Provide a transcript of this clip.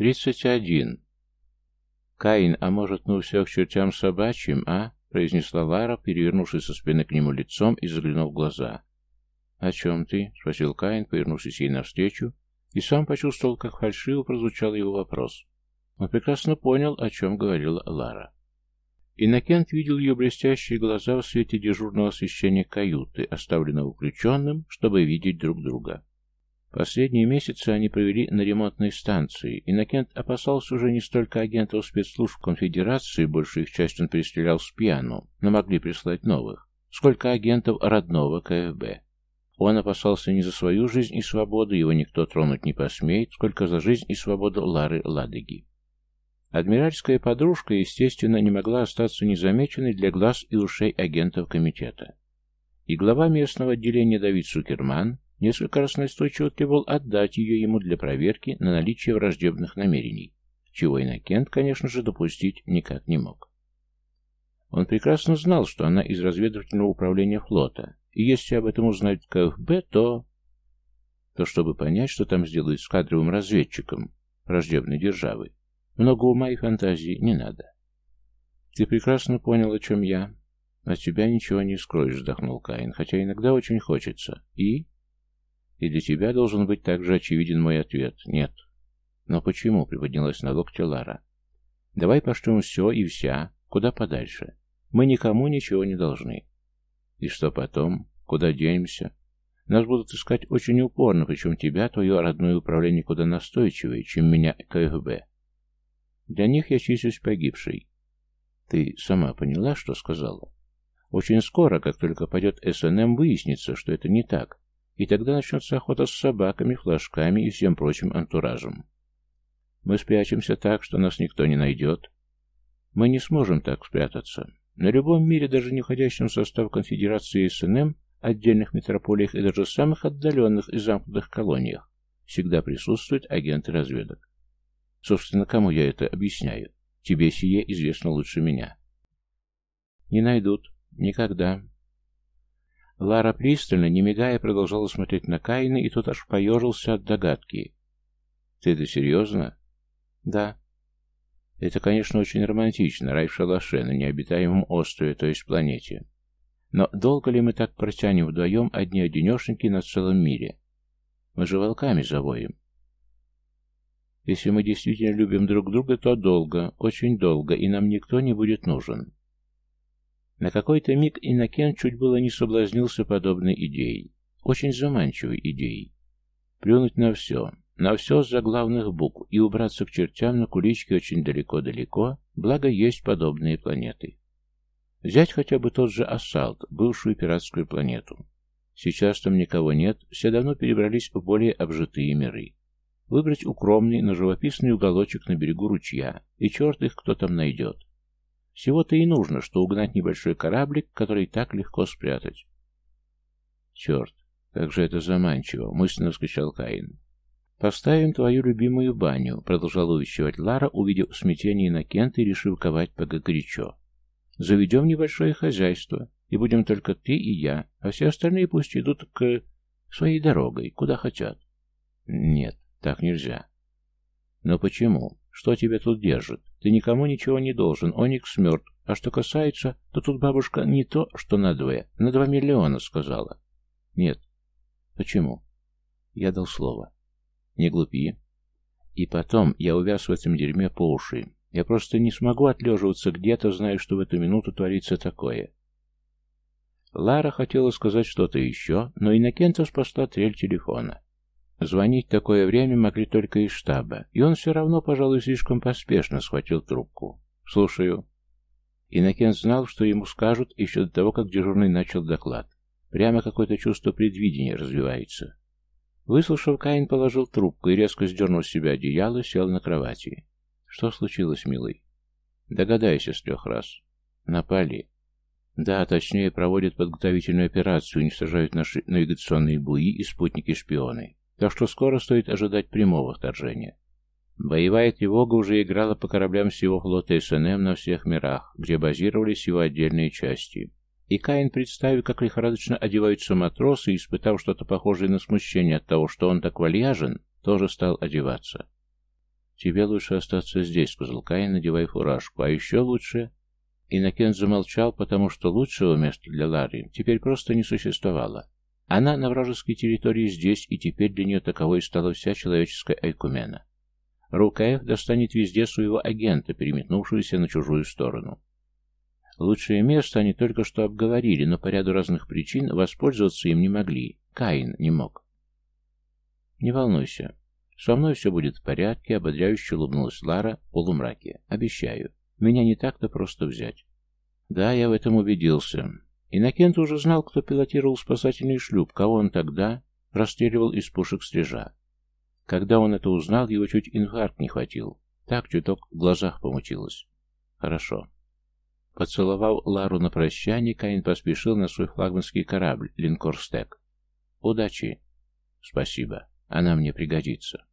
«Тридцать один». «Каин, а может, ну все к чертям собачьим, а?» произнесла Лара, перевернувшись со спины к нему лицом и заглянув в глаза. «О чем ты?» — спросил Каин, повернувшись ей навстречу, и сам почувствовал, как фальшиво прозвучал его вопрос. Он прекрасно понял, о чем говорила Лара. Иннокент видел ее блестящие глаза в свете дежурного освещения каюты, оставленного включенным, чтобы видеть друг друга. Последние месяцы они провели на ремонтной станции. Иннокент опасался уже не столько агентов спецслужб конфедерации, большую их часть он перестрелял с пьяну, но могли прислать новых, сколько агентов родного КФБ. Он опасался не за свою жизнь и свободу, его никто тронуть не посмеет, сколько за жизнь и свободу Лары Ладыги. Адмиральская подружка, естественно, не могла остаться незамеченной для глаз и ушей агентов комитета. И глава местного отделения Давид Сукерман несколько раз настойчиво требовал отдать ее ему для проверки на наличие враждебных намерений, чего Иннокент, конечно же, допустить никак не мог. Он прекрасно знал, что она из разведывательного управления флота, и если об этом узнать КФБ, то... То чтобы понять, что там сделают с кадровым разведчиком враждебной державы, много ума и фантазии не надо. Ты прекрасно понял, о чем я. От тебя ничего не скроешь, вздохнул Каин, хотя иногда очень хочется. И? И для тебя должен быть также очевиден мой ответ. Нет. Но почему? Приподнялась на локте Лара. Давай пошлем все и вся, куда подальше. Мы никому ничего не должны. И что потом? Куда денемся? Нас будут искать очень упорно, причем тебя, твое родное управление, куда настойчивее, чем меня КФБ. Для них я числюсь погибшей. Ты сама поняла, что сказала? Очень скоро, как только пойдет СНМ, выяснится, что это не так, и тогда начнется охота с собаками, флажками и всем прочим антуражем. Мы спрячемся так, что нас никто не найдет. Мы не сможем так спрятаться. На любом мире, даже не входящем в состав конфедерации СНМ, отдельных метрополиях и даже самых отдаленных и замкнутых колониях, всегда присутствуют агенты разведок. Собственно, кому я это объясняю? Тебе сие известно лучше меня. Не найдут. Никогда. Лара пристально, не мигая, продолжала смотреть на Каина, и тот аж поежился от догадки. «Ты это серьезно?» «Да». «Это, конечно, очень романтично, рай в шалаше на необитаемом острове, то есть планете. Но долго ли мы так протянем вдвоем одни-одинешеньки на целом мире? Мы же волками завоем. Если мы действительно любим друг друга, то долго, очень долго, и нам никто не будет нужен. На какой-то миг Иннокен чуть было не соблазнился подобной идеей. Очень заманчивой идеей. Плюнуть на все, на все с заглавных букв и убраться к чертям на куличке очень далеко-далеко, благо есть подобные планеты. Взять хотя бы тот же Ассалт, бывшую пиратскую планету. Сейчас там никого нет, все давно перебрались в более обжитые миры. Выбрать укромный, но живописный уголочек на берегу ручья, и черт их кто там найдет. Всего-то и нужно, что угнать небольшой кораблик, который так легко спрятать. «Черт, как же это заманчиво!» — мысленно вскричал Каин. «Поставим твою любимую баню», — продолжала увещевать Лара, увидев смятение Иннокента и решив ковать погорячо. «Заведем небольшое хозяйство, и будем только ты и я, а все остальные пусть идут к своей дорогой, куда хотят». «Нет, так нельзя. Но почему? Что тебя тут держит? Ты никому ничего не должен, Оникс мертв. А что касается, то тут бабушка не то, что на две, на два миллиона сказала. Нет. Почему? Я дал слово. Не глупи. И потом, я увяз в этом дерьме по уши. Я просто не смогу отлеживаться где-то, зная, что в эту минуту творится такое. Лара хотела сказать что-то еще, но Иннокента спасла трель телефона. Звонить такое время могли только из штаба, и он все равно, пожалуй, слишком поспешно схватил трубку. «Слушаю». Иннокент знал, что ему скажут еще до того, как дежурный начал доклад. Прямо какое-то чувство предвидения развивается. Выслушав, Каин положил трубку и, резко сдернув с себя одеяло, сел на кровати. «Что случилось, милый?» «Догадайся с трех раз». «Напали». «Да, точнее, проводят подготовительную операцию, уничтожают наши навигационные буи и спутники-шпионы так что скоро стоит ожидать прямого вторжения. Боевая тревога уже играла по кораблям всего флота СНМ на всех мирах, где базировались его отдельные части. И Каин, представив, как лихорадочно одеваются матросы, испытав что-то похожее на смущение от того, что он так вальяжен, тоже стал одеваться. «Тебе лучше остаться здесь», — сказал Каин, надевая фуражку. «А еще лучше...» Иннокент замолчал, потому что лучшего места для Ларри теперь просто не существовало. Она на вражеской территории здесь, и теперь для нее таковой стала вся человеческая Айкумена. Рукаев достанет везде своего агента, переметнувшегося на чужую сторону. Лучшее место они только что обговорили, но по ряду разных причин воспользоваться им не могли. Каин не мог. «Не волнуйся. Со мной все будет в порядке», — ободряюще улыбнулась Лара в полумраке. «Обещаю. Меня не так-то просто взять». «Да, я в этом убедился. Иннокент уже знал, кто пилотировал спасательный шлюп, кого он тогда расстреливал из пушек стрижа. Когда он это узнал, его чуть инфаркт не хватил. Так чуток в глазах помутилось. Хорошо. Поцеловав Лару на прощание, Каин поспешил на свой флагманский корабль, линкор «Стек». «Удачи!» «Спасибо. Она мне пригодится».